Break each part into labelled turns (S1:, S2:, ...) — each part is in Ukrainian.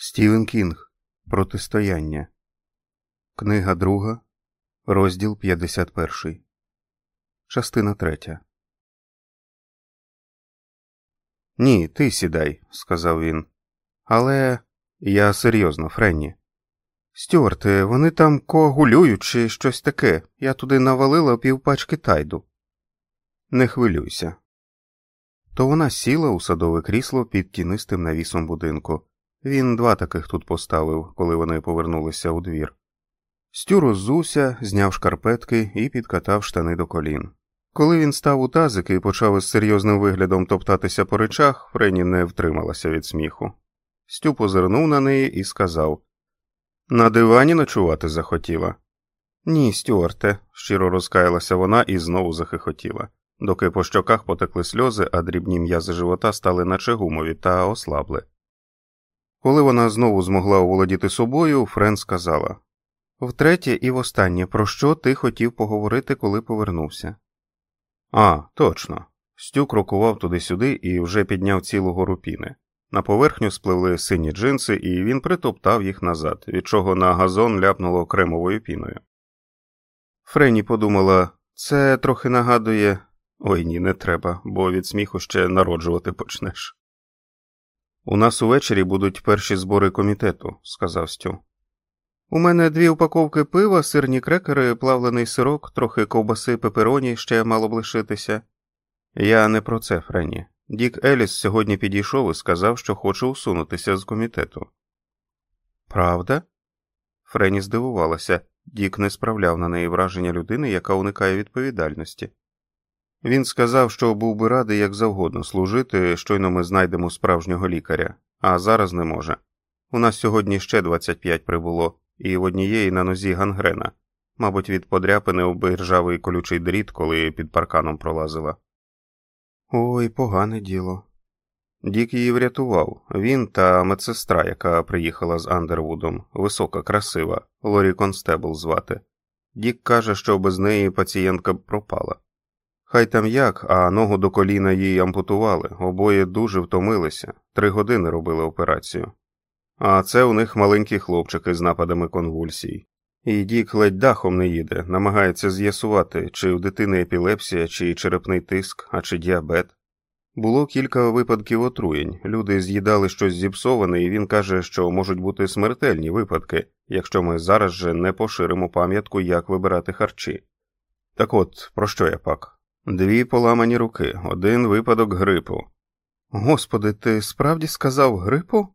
S1: Стівен Кінг Протистояння. Книга друга, розділ 51. Частина третя. Ні, ти сідай, сказав він. Але я серйозно, Френні. Стюарте, вони там коагулюють чи щось таке. Я туди навалила півпачки тайду. Не хвилюйся. То вона сіла у садове крісло під тінистим навісом будинку. Він два таких тут поставив, коли вони повернулися у двір. Стю роззувся, зняв шкарпетки і підкатав штани до колін. Коли він став у тазик і почав із серйозним виглядом топтатися по речах, Френі не втрималася від сміху. Стю позирнув на неї і сказав На дивані ночувати захотіла. Ні, Стюарте, щиро розкаялася вона і знову захихотіла, доки по щоках потекли сльози, а дрібні м'язи живота стали наче гумові та ослабли. Коли вона знову змогла оволодіти собою, Френ сказала Втретє і востаннє, про що ти хотів поговорити, коли повернувся? А, точно. Стю крокував туди-сюди і вже підняв цілу гору піни. На поверхню спливли сині джинси, і він притоптав їх назад, від чого на газон ляпнуло кремовою піною. Френі подумала це трохи нагадує. Ой ні, не треба, бо від сміху ще народжувати почнеш. У нас увечері будуть перші збори комітету, сказав Стю. У мене дві упаковки пива, сирні крекери, плавлений сирок, трохи ковбаси пепероні ще мало б лишитися. Я не про це, Френі. Дік Еліс сьогодні підійшов і сказав, що хоче усунутися з комітету. Правда? Френі здивувалася, Дік не справляв на неї враження людини, яка уникає відповідальності. Він сказав, що був би радий як завгодно служити, щойно ми знайдемо справжнього лікаря, а зараз не може. У нас сьогодні ще 25 прибуло, і в однієї на нозі гангрена, мабуть, від подряпини об ржавий колючий дріт, коли під парканом пролазила. Ой, погане діло. Дік її врятував він та медсестра, яка приїхала з Андервудом, висока, красива, Лорі Констебл звати. Дік каже, що без неї пацієнтка б пропала. Хай там як, а ногу до коліна їй ампутували, обоє дуже втомилися, три години робили операцію. А це у них маленькі хлопчики з нападами конвульсій. І Дік ледь дахом не їде, намагається з'ясувати, чи у дитини епілепсія, чи черепний тиск, а чи діабет. Було кілька випадків отруєнь. Люди з'їдали щось зіпсоване, і він каже, що можуть бути смертельні випадки, якщо ми зараз же не поширимо пам'ятку, як вибирати харчі. Так от, про що я пак? Дві поламані руки, один випадок грипу. Господи, ти справді сказав грипу?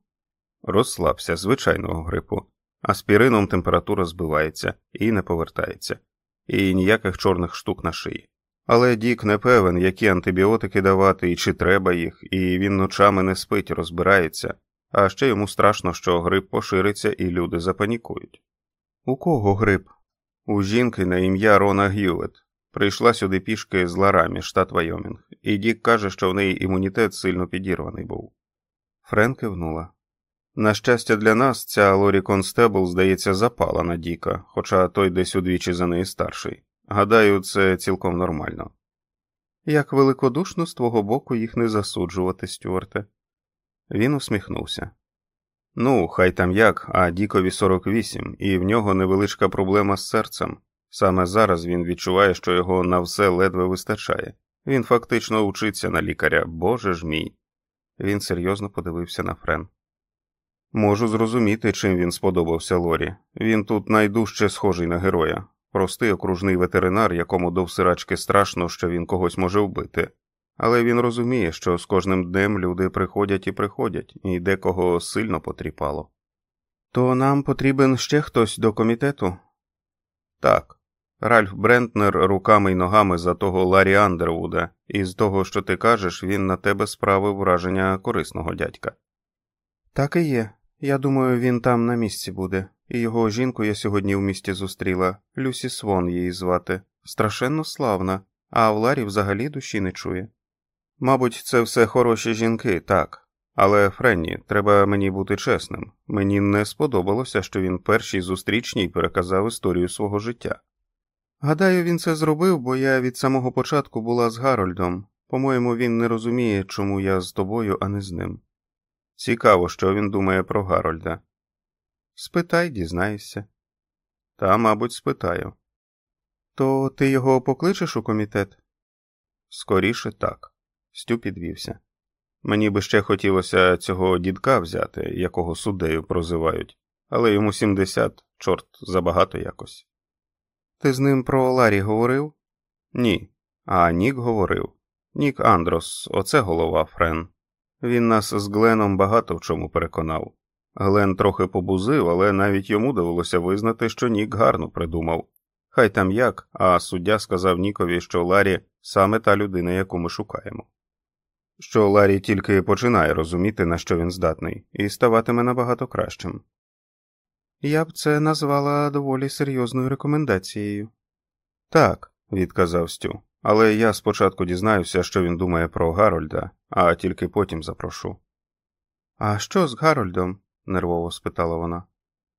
S1: Розслабся, звичайного грипу. Аспірином температура збивається і не повертається, і ніяких чорних штук на шиї. Але Дік не певен, які антибіотики давати і чи треба їх, і він ночами не спить, розбирається, а ще йому страшно, що грип пошириться і люди запанікують. У кого грип? У жінки на ім'я Рона Гювет. Прийшла сюди пішки з Ларамі, штат Вайомінг, і Дік каже, що в неї імунітет сильно підірваний був. Френ кивнула. На щастя, для нас, ця Лорі Констебл, здається, запала на Діка, хоча той десь удвічі за неї старший. Гадаю, це цілком нормально. Як великодушно з твого боку їх не засуджувати, Стюарте. Він усміхнувся. Ну, хай там як, а Дікові 48, і в нього невеличка проблема з серцем. Саме зараз він відчуває, що його на все ледве вистачає. Він фактично учиться на лікаря, боже ж мій. Він серйозно подивився на Френ. Можу зрозуміти, чим він сподобався Лорі. Він тут найдужче схожий на героя, простий окружний ветеринар, якому до всирачки страшно, що він когось може вбити. Але він розуміє, що з кожним днем люди приходять і приходять, і декого сильно потріпало. То нам потрібен ще хтось до комітету? Так. Ральф Брентнер руками й ногами за того Ларі Андервуда, і з того, що ти кажеш, він на тебе справив враження корисного дядька. Так і є. Я думаю, він там на місці буде, і його жінку я сьогодні в місті зустріла, Люсі Свон її звати, страшенно славна, а в Ларі взагалі душі не чує. Мабуть, це все хороші жінки, так. Але, Френні, треба мені бути чесним. Мені не сподобалося, що він першій зустрічній переказав історію свого життя. Гадаю, він це зробив, бо я від самого початку була з Гарольдом. По-моєму, він не розуміє, чому я з тобою, а не з ним. Цікаво, що він думає про Гарольда. Спитай, дізнаєшся. Та, мабуть, спитаю. То ти його покличеш у комітет? Скоріше так. Стю підвівся. Мені би ще хотілося цього дідка взяти, якого суддею прозивають, але йому 70, чорт, забагато якось. Ти з ним про Ларі говорив? Ні. А Нік говорив. Нік Андрос, оце голова Френ. Він нас з Гленом багато в чому переконав. Глен трохи побузив, але навіть йому довелося визнати, що Нік гарно придумав. Хай там як, а суддя сказав Нікові, що Ларі саме та людина, яку ми шукаємо. Що Ларі тільки починає розуміти, на що він здатний, і ставатиме набагато кращим. Я б це назвала доволі серйозною рекомендацією. Так, відказав Стю, але я спочатку дізнаюся, що він думає про Гарольда, а тільки потім запрошу. А що з Гарольдом? нервово спитала вона.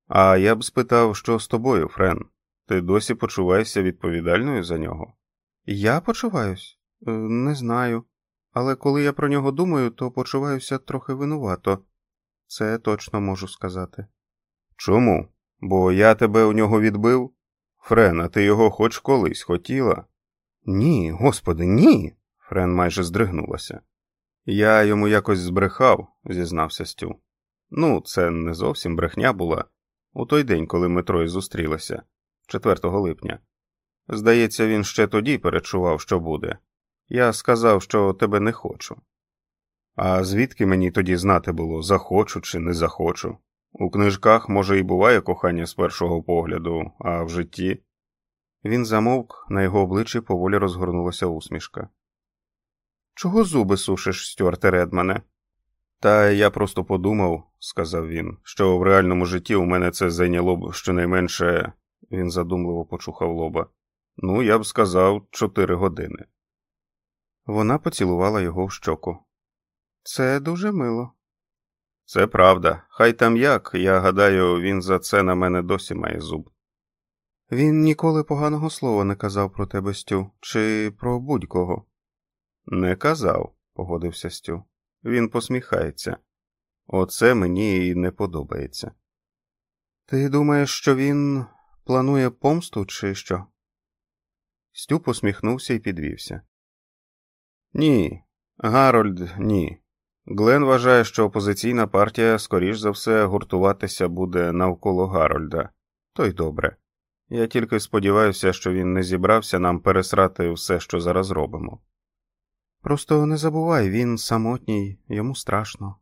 S1: А я б спитав, що з тобою, Френ. Ти досі почуваєшся відповідальною за нього? Я почуваюсь? Е, не знаю. Але коли я про нього думаю, то почуваюся трохи винувато. Це точно можу сказати. Чому? Бо я тебе у нього відбив? Френ, а ти його хоч колись хотіла? Ні, господи, ні. Френ майже здригнулася. Я йому якось збрехав, зізнався Стю. Ну, це не зовсім брехня була у той день, коли ми троє зустрілися, 4 липня. Здається, він ще тоді перечував, що буде. Я сказав, що тебе не хочу. А звідки мені тоді знати було, захочу чи не захочу? У книжках, може, і буває кохання з першого погляду, а в житті. Він замовк, на його обличчі поволі розгорнулася усмішка. Чого зуби сушиш, Стюарте Редмане? Та я просто подумав, сказав він, що в реальному житті у мене це зайняло б щонайменше, він задумливо почухав лоба. Ну, я б сказав, чотири години. Вона поцілувала його в щоку. Це дуже мило. Це правда. Хай там як, я гадаю, він за це на мене досі має зуб. Він ніколи поганого слова не казав про тебе, Стю, чи про будь-кого. Не казав, погодився Стю. Він посміхається. Оце мені і не подобається. Ти думаєш, що він планує помсту, чи що? Стю посміхнувся і підвівся. Ні, Гарольд, ні. Глен вважає, що опозиційна партія, скоріш за все, гуртуватися буде навколо Гарольда. То й добре. Я тільки сподіваюся, що він не зібрався нам пересрати все, що зараз робимо. Просто не забувай, він самотній, йому страшно.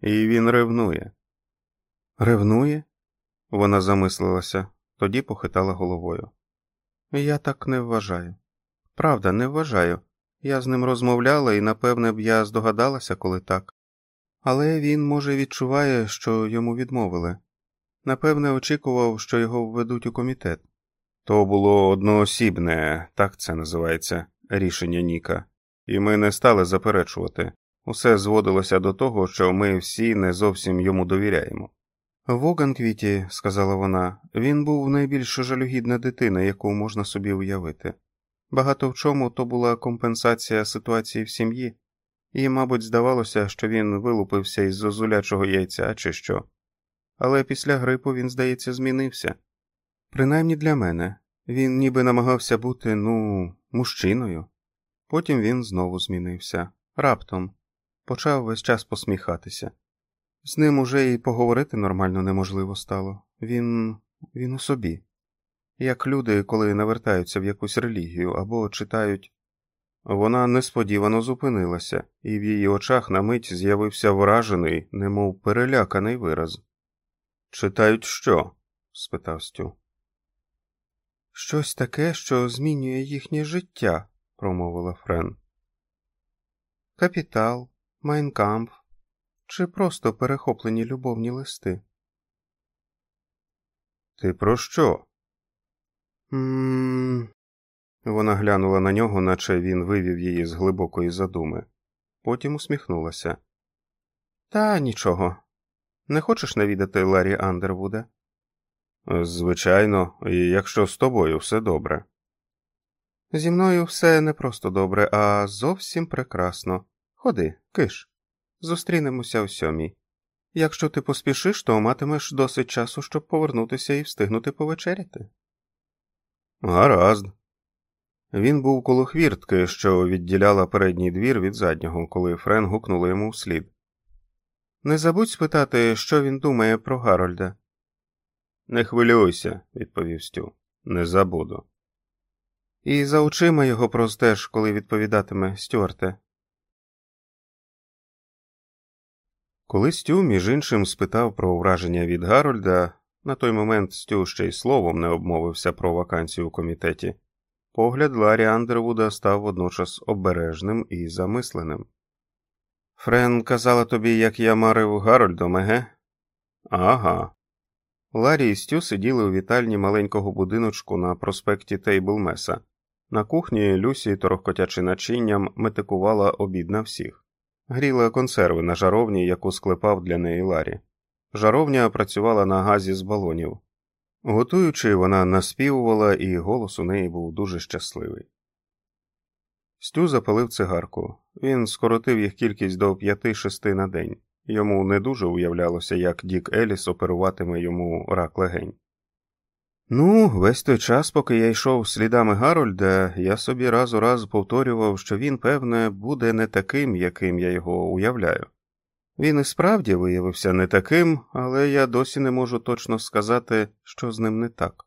S1: І він ревнує. Ревнує? Вона замислилася, тоді похитала головою. Я так не вважаю. Правда, не вважаю. Я з ним розмовляла і, напевне, б я здогадалася, коли так. Але він, може, відчуває, що йому відмовили. Напевне, очікував, що його введуть у комітет. То було одноосібне, так це називається, рішення Ніка, і ми не стали заперечувати. Усе зводилося до того, що ми всі не зовсім йому довіряємо. В Оганквіті, сказала вона, він був найбільш жалюгідна дитина, яку можна собі уявити. Багато в чому то була компенсація ситуації в сім'ї, і, мабуть, здавалося, що він вилупився із зозулячого яйця чи що. Але після грипу він, здається, змінився. Принаймні для мене він ніби намагався бути, ну, мужчиною. Потім він знову змінився. Раптом почав весь час посміхатися. З ним уже і поговорити нормально неможливо стало. Він він у собі як люди, коли навертаються в якусь релігію або читають. Вона несподівано зупинилася, і в її очах на мить з'явився вражений, немов переляканий вираз. Читають що? спитав Стю. Щось таке, що змінює їхнє життя, промовила Френ. Капітал, Майнкамп чи просто перехоплені любовні листи. Ти про що? Мм. Вона глянула на нього, наче він вивів її з глибокої задуми. Потім усміхнулася. Та нічого. Не хочеш навідати Ларі Андервуда? Звичайно, і якщо з тобою все добре. Зі мною все не просто добре, а зовсім прекрасно. Ходи, киш. Зустрінемося о сьомій. Якщо ти поспішиш, то матимеш досить часу, щоб повернутися і встигнути повечеряти. Гаразд. Він був коло хвіртки, що відділяла передній двір від заднього, коли Френ гукнула йому вслід. Не забудь спитати, що він думає про Гарольда. Не хвилюйся, відповів Стю. Не забуду. І за очима його простеж, коли відповідатиме Стюарте. Коли Стю, між іншим, спитав про враження від Гарольда, на той момент Стю ще й словом не обмовився про вакансію у комітеті, погляд Ларі Андервуда став водночас обережним і замисленим. Френ казала тобі, як я марив Гарольдом, еге? Ага. Ларі і Стю сиділи у вітальні маленького будиночку на проспекті Тейблмеса. На кухні Люсі, торохкотячи начинням, метикувала обід на всіх, гріла консерви на жаровні, яку склепав для неї Ларі. Жаровня працювала на газі з балонів. Готуючи, вона наспівувала, і голос у неї був дуже щасливий. Стю запалив цигарку. Він скоротив їх кількість до п'яти-шести на день. Йому не дуже уявлялося, як Дік Еліс оперуватиме йому рак легень. Ну, весь той час, поки я йшов слідами Гарольда, я собі раз у раз повторював, що він, певне, буде не таким, яким я його уявляю. Він і справді виявився не таким, але я досі не можу точно сказати, що з ним не так.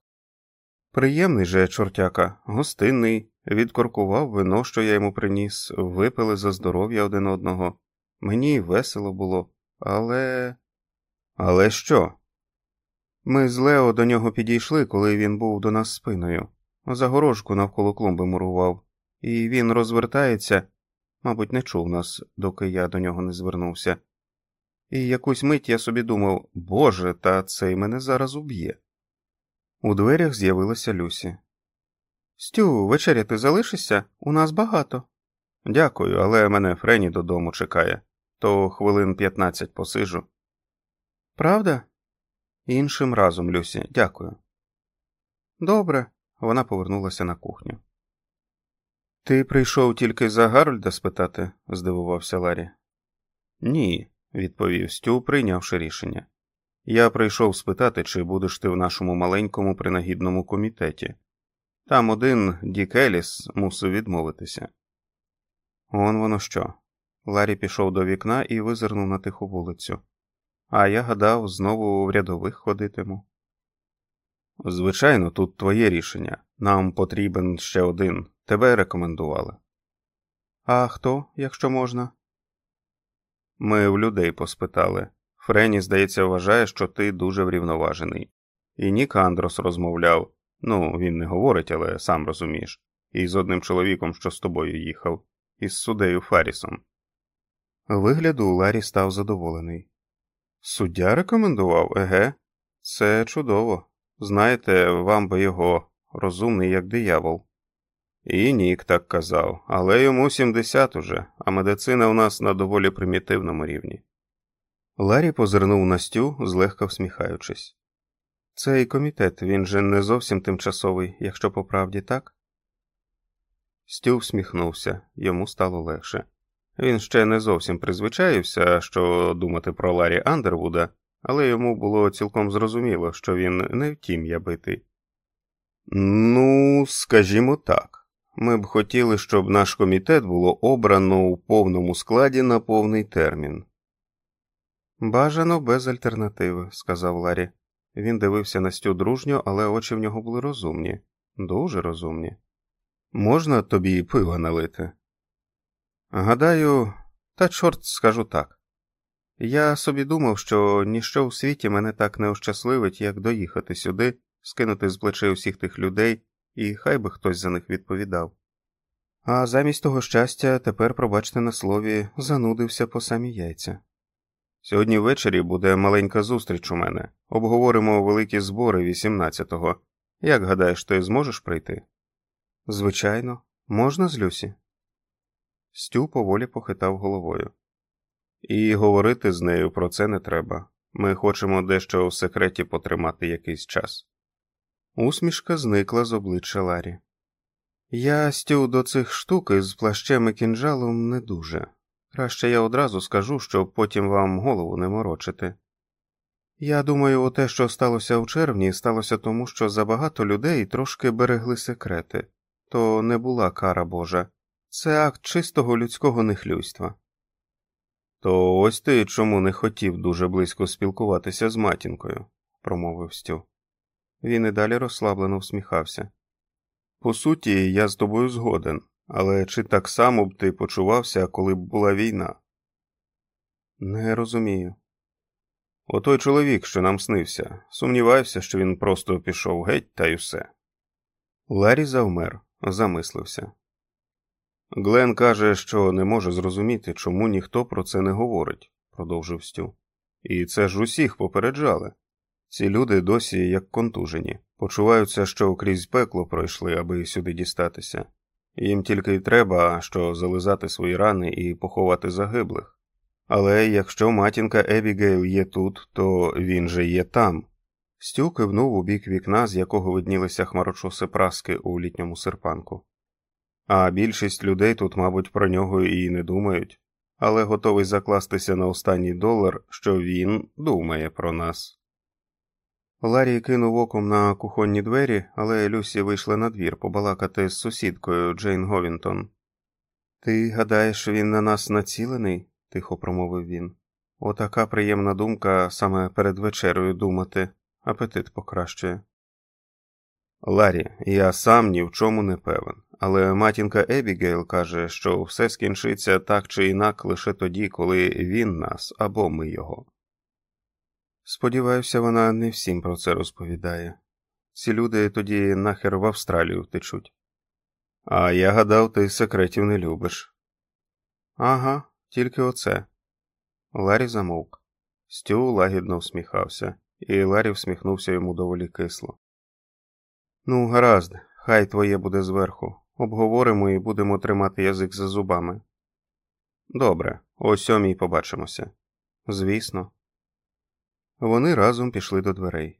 S1: Приємний же чортяка, гостинний, відкоркував вино, що я йому приніс, випили за здоров'я один одного. Мені весело було, але. Але що? Ми з Лео до нього підійшли, коли він був до нас спиною. Загорожку навколо клумби мурував, і він розвертається, мабуть, не чув нас, доки я до нього не звернувся. І якусь мить я собі думав Боже, та цей мене зараз уб'є. У дверях з'явилася Люсі. Стю, вечеря ти залишишся? У нас багато. Дякую, але мене Френі додому чекає, то хвилин п'ятнадцять посижу. Правда? Іншим разом, Люсі, дякую. Добре, вона повернулася на кухню. Ти прийшов тільки за Гарольда спитати? здивувався Ларі. Ні, відповів Стю, прийнявши рішення. Я прийшов спитати, чи будеш ти в нашому маленькому принагідному комітеті. Там один Дік Еліс мусив відмовитися. Он воно що. Ларі пішов до вікна і визирнув на тиху вулицю. А я гадав, знову в рядових ходитиму. Звичайно, тут твоє рішення. Нам потрібен ще один. Тебе рекомендували. А хто, якщо можна? Ми в людей поспитали. Френі, здається, вважає, що ти дуже врівноважений. І Нік Андрос розмовляв. Ну, він не говорить, але сам розумієш, і з одним чоловіком, що з тобою їхав, із суддею Фарісом. Вигляду Ларі став задоволений. Суддя рекомендував, еге? Це чудово. Знаєте, вам би його розумний, як диявол. І Нік так казав, але йому 70 уже, а медицина у нас на доволі примітивному рівні. Ларі позирнув на Стю, злегка всміхаючись. Цей комітет він же не зовсім тимчасовий, якщо по правді так? Стю всміхнувся, йому стало легше. Він ще не зовсім призвичаївся, що думати про Ларі Андервуда, але йому було цілком зрозуміло, що він не втім я битий. Ну, скажімо так, ми б хотіли, щоб наш комітет було обрано у повному складі на повний термін. Бажано без альтернативи, сказав Ларі. Він дивився на Стю дружньо, але очі в нього були розумні, дуже розумні. Можна тобі і пива налити? Гадаю, та чорт скажу так. Я собі думав, що ніщо у світі мене так не ощасливить, як доїхати сюди, скинути з плечей усіх тих людей, і хай би хтось за них відповідав. А замість того щастя, тепер, пробачте на слові, занудився по самі яйця. Сьогодні ввечері буде маленька зустріч у мене. Обговоримо великі збори 18-го. Як гадаєш, ти зможеш прийти? Звичайно, можна з Люсі? Стю поволі похитав головою. І говорити з нею про це не треба. Ми хочемо дещо в секреті потримати якийсь час. Усмішка зникла з обличчя Ларі. Я стю до цих штук із плащем і кінжалом не дуже. Краще я одразу скажу, щоб потім вам голову не морочити. Я думаю, те, що сталося в червні, сталося тому, що забагато людей трошки берегли секрети, то не була кара Божа, це акт чистого людського нехлюйства. То ось ти чому не хотів дуже близько спілкуватися з матінкою, промовив Стю. Він і далі розслаблено всміхався. По суті, я з тобою згоден, але чи так само б ти почувався, коли б була війна? Не розумію. Отой чоловік, що нам снився, сумнівався, що він просто пішов геть та й усе. Ларі завмер, замислився. Глен каже, що не може зрозуміти, чому ніхто про це не говорить, продовжив Стю. І це ж усіх попереджали. Ці люди досі як контужені, почуваються, що крізь пекло пройшли, аби сюди дістатися. Їм тільки й треба, що зализати свої рани і поховати загиблих. Але якщо матінка Ебігейл є тут, то він же є там. Стю кивнув у бік вікна, з якого виднілися хмарочоси праски у літньому серпанку. А більшість людей тут, мабуть, про нього і не думають, але готовий закластися на останній долар, що він думає про нас. Ларі кинув оком на кухонні двері, але Люсі вийшла на двір побалакати з сусідкою Джейн Говінтон. Ти гадаєш, він на нас націлений? тихо промовив він. Отака приємна думка саме перед вечерею думати, апетит покращує. Ларі, я сам ні в чому не певен, але матінка Ебігейл каже, що все скінчиться так чи інак лише тоді, коли він нас або ми його. Сподіваюся, вона не всім про це розповідає. Ці люди тоді нахер в Австралію втечуть. А я гадав, ти секретів не любиш. Ага, тільки оце. Ларі замовк. Стю лагідно всміхався, і Ларі всміхнувся йому доволі кисло. Ну, гаразд, хай твоє буде зверху. Обговоримо і будемо тримати язик за зубами. Добре, о сьомій побачимося. Звісно. Вони разом пішли до дверей.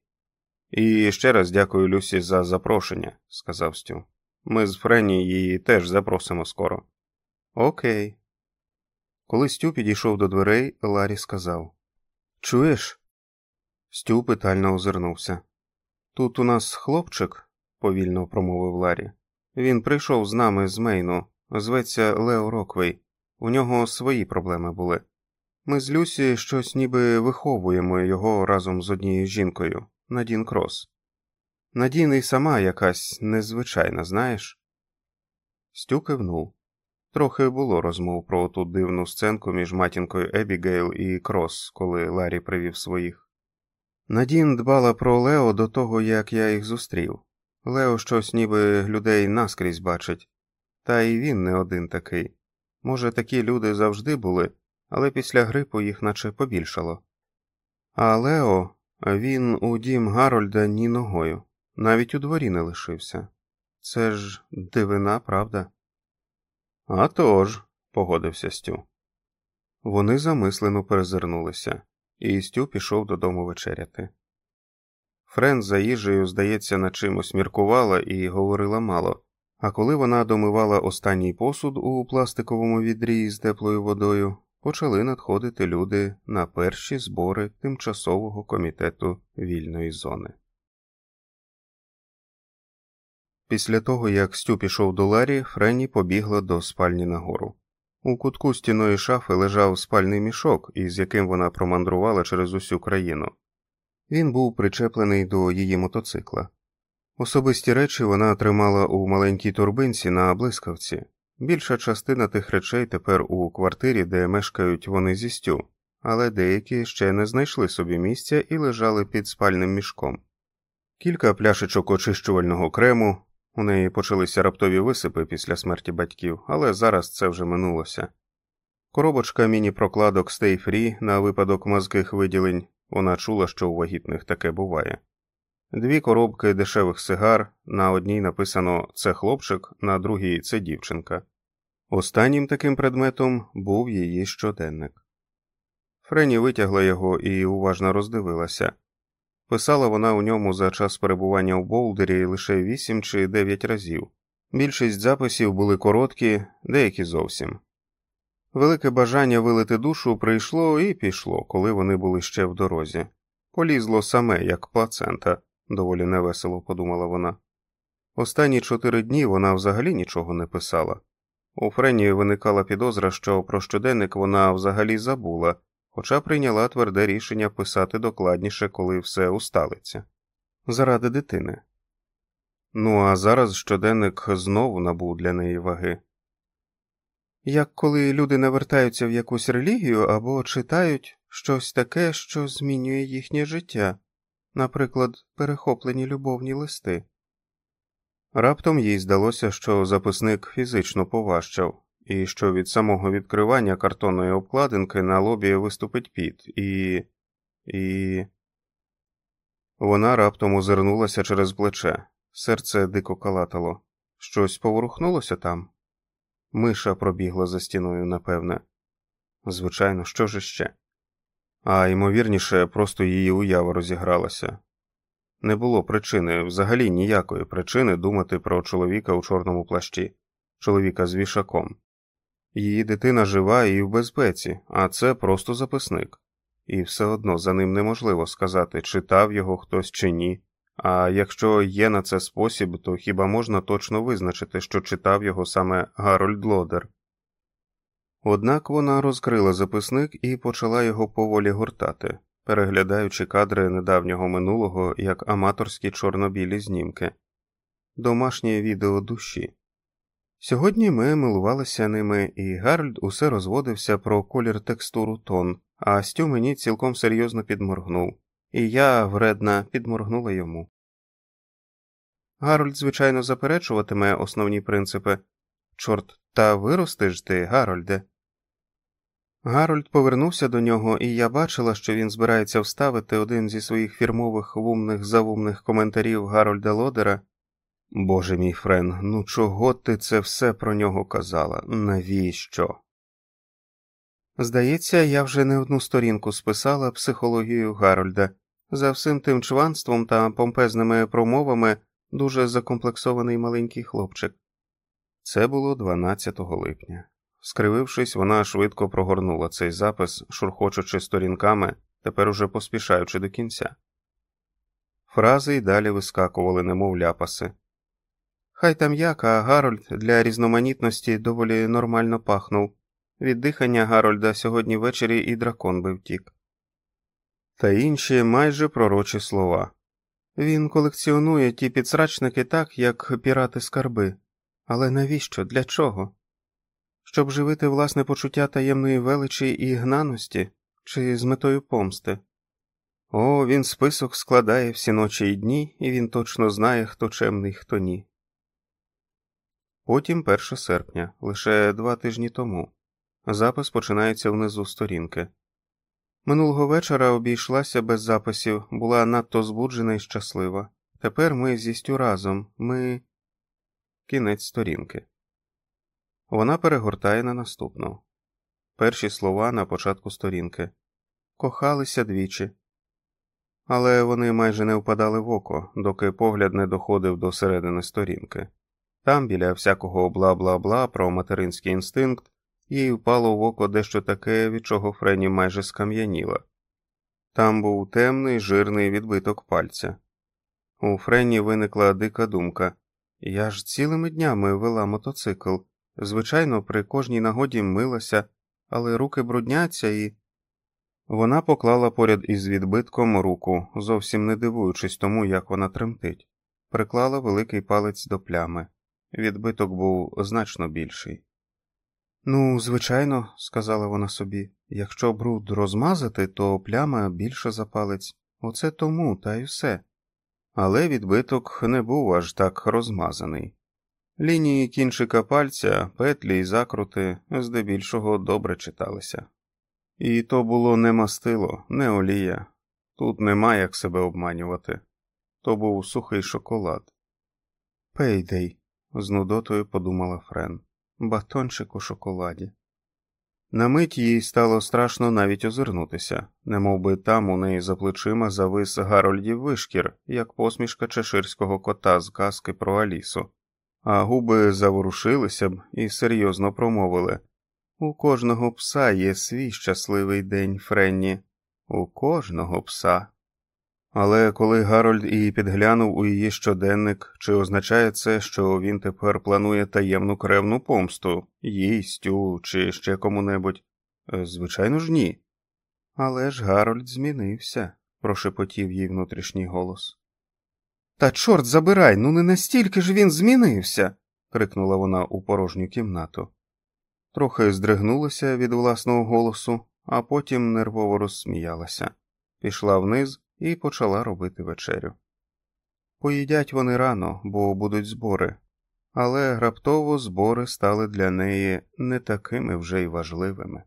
S1: І ще раз дякую Люсі за запрошення, сказав Стю. Ми з Френі її теж запросимо скоро. Окей. Коли Стю підійшов до дверей, Ларі сказав Чуєш? Стю питально озирнувся. Тут у нас хлопчик, повільно промовив Ларі. Він прийшов з нами з Мейну, зветься Лео Роквей. У нього свої проблеми були. Ми з Люсі щось ніби виховуємо його разом з однією жінкою, Надін Крос. Надін і сама якась незвичайна, знаєш? Стю кивнув. Трохи було розмов про ту дивну сценку між матінкою Ебігейл і Крос, коли Ларі привів своїх. Надін дбала про Лео до того, як я їх зустрів. Лео щось ніби людей наскрізь бачить, та і він не один такий. Може, такі люди завжди були, але після грипу їх наче побільшало. А Лео, він у дім Гарольда ні ногою, навіть у дворі не лишився. Це ж дивина, правда? «А тож», – погодився Стю. Вони замислено перезирнулися, і Стю пішов додому вечеряти. Френ за їжею, здається, на чимось міркувала і говорила мало, а коли вона домивала останній посуд у пластиковому відрі з теплою водою, почали надходити люди на перші збори тимчасового комітету вільної зони. Після того, як Стю пішов до Ларі, Френі побігла до спальні нагору. У кутку стіної шафи лежав спальний мішок, із яким вона промандрувала через усю країну. Він був причеплений до її мотоцикла. Особисті речі вона тримала у маленькій торбинці на блискавці. Більша частина тих речей тепер у квартирі, де мешкають вони зі стю, але деякі ще не знайшли собі місця і лежали під спальним мішком. Кілька пляшечок очищувального крему, у неї почалися раптові висипи після смерті батьків, але зараз це вже минулося. Коробочка міні-прокладок Stay Free на випадок мозких виділень, вона чула, що у вагітних таке буває. Дві коробки дешевих сигар, на одній написано це хлопчик, на другій це дівчинка. Останнім таким предметом був її щоденник. Френі витягла його і уважно роздивилася. Писала вона у ньому за час перебування в Болдері лише вісім чи дев'ять разів. Більшість записів були короткі, деякі зовсім. Велике бажання вилити душу прийшло і пішло, коли вони були ще в дорозі. Полізло саме, як плацента, доволі невесело подумала вона. Останні чотири дні вона взагалі нічого не писала. У Френі виникала підозра, що про щоденник вона взагалі забула, хоча прийняла тверде рішення писати докладніше, коли все усталиться. Заради дитини. Ну а зараз щоденник знову набув для неї ваги. Як коли люди навертаються в якусь релігію або читають щось таке, що змінює їхнє життя, наприклад, перехоплені любовні листи. Раптом їй здалося, що записник фізично поважчав, і що від самого відкривання картонної обкладинки на лобі виступить піт, і. і. Вона раптом озирнулася через плече, серце дико калатало. Щось поворухнулося там. Миша пробігла за стіною, напевне. Звичайно, що ж іще? А ймовірніше, просто її уява розігралася. Не було причини, взагалі ніякої причини думати про чоловіка у чорному плащі, чоловіка з вішаком. Її дитина жива і в безпеці, а це просто записник, і все одно за ним неможливо сказати, читав його хтось чи ні. А якщо є на це спосіб, то хіба можна точно визначити, що читав його саме Гарольд Лодер? Однак вона розкрила записник і почала його поволі гуртати, переглядаючи кадри недавнього минулого як аматорські чорно-білі знімки, домашнє відео душі. Сьогодні ми милувалися ними, і Гарольд усе розводився про колір текстуру тон, а Стю мені цілком серйозно підморгнув, і я вредна підморгнула йому. Гарольд, звичайно, заперечуватиме основні принципи чорт, та виростеш ти, Гарольде. Гарольд повернувся до нього, і я бачила, що він збирається вставити один зі своїх фірмових вумних завумних коментарів Гарольда Лодера. Боже мій Френ, ну чого ти це все про нього казала? Навіщо? Здається, я вже не одну сторінку списала психологію Гарольда. За всім тим чванством та помпезними промовами дуже закомплексований маленький хлопчик. Це було 12 липня. Скривившись, вона швидко прогорнула цей запис, шурхочучи сторінками, тепер уже поспішаючи до кінця. Фрази й далі вискакували, немов ляпаси. Хай там як, а Гарольд для різноманітності доволі нормально пахнув. Від дихання Гарольда сьогодні ввечері і дракон би втік. Та інші майже пророчі слова. Він колекціонує ті підсрачники так, як пірати скарби. Але навіщо? Для чого? Щоб живити власне почуття таємної величі і гнаності, чи з метою помсти? О, він список складає всі ночі і дні, і він точно знає, хто чемний, хто ні. Потім 1 серпня, лише два тижні тому. Запис починається внизу сторінки. Минулого вечора обійшлася без записів, була надто збуджена і щаслива. Тепер ми зі Стю разом, ми. Кінець сторінки. Вона перегортає на наступну. Перші слова на початку сторінки. Кохалися двічі. Але вони майже не впадали в око, доки погляд не доходив до середини сторінки. Там, біля всякого бла бла бла про материнський інстинкт, їй впало в око дещо таке, від чого Френі майже скам'яніла. Там був темний жирний відбиток пальця. У Френі виникла дика думка я ж цілими днями вела мотоцикл. Звичайно, при кожній нагоді милася, але руки брудняться і. Вона поклала поряд із відбитком руку, зовсім не дивуючись тому, як вона тремтить, приклала великий палець до плями. Відбиток був значно більший. Ну, звичайно, сказала вона собі, якщо бруд розмазати, то пляма більше за палець. Оце тому, та й все. Але відбиток не був аж так розмазаний. Лінії кінчика пальця, петлі й закрути здебільшого добре читалися. І то було не мастило, не олія. Тут нема як себе обманювати. То був сухий шоколад. Пейдей, з нудотою подумала Френ батончик у шоколаді. На мить їй стало страшно навіть озирнутися, немов би там у неї за плечима завис Гарольдів вишкір, як посмішка чеширського кота з казки про Алісу, а губи заворушилися б і серйозно промовили У кожного пса є свій щасливий день, Френні, у кожного пса. Але коли Гарольд і підглянув у її щоденник, чи означає це, що він тепер планує таємну кревну помсту, їй, Стю чи ще кому-небудь? Е, Звичайно ж, ні. Але ж Гарольд змінився, прошепотів їй внутрішній голос. Та чорт забирай, ну не настільки ж він змінився. крикнула вона у порожню кімнату. Трохи здригнулася від власного голосу, а потім нервово розсміялася, пішла вниз і почала робити вечерю. Поїдять вони рано, бо будуть збори, але раптово збори стали для неї не такими вже й важливими.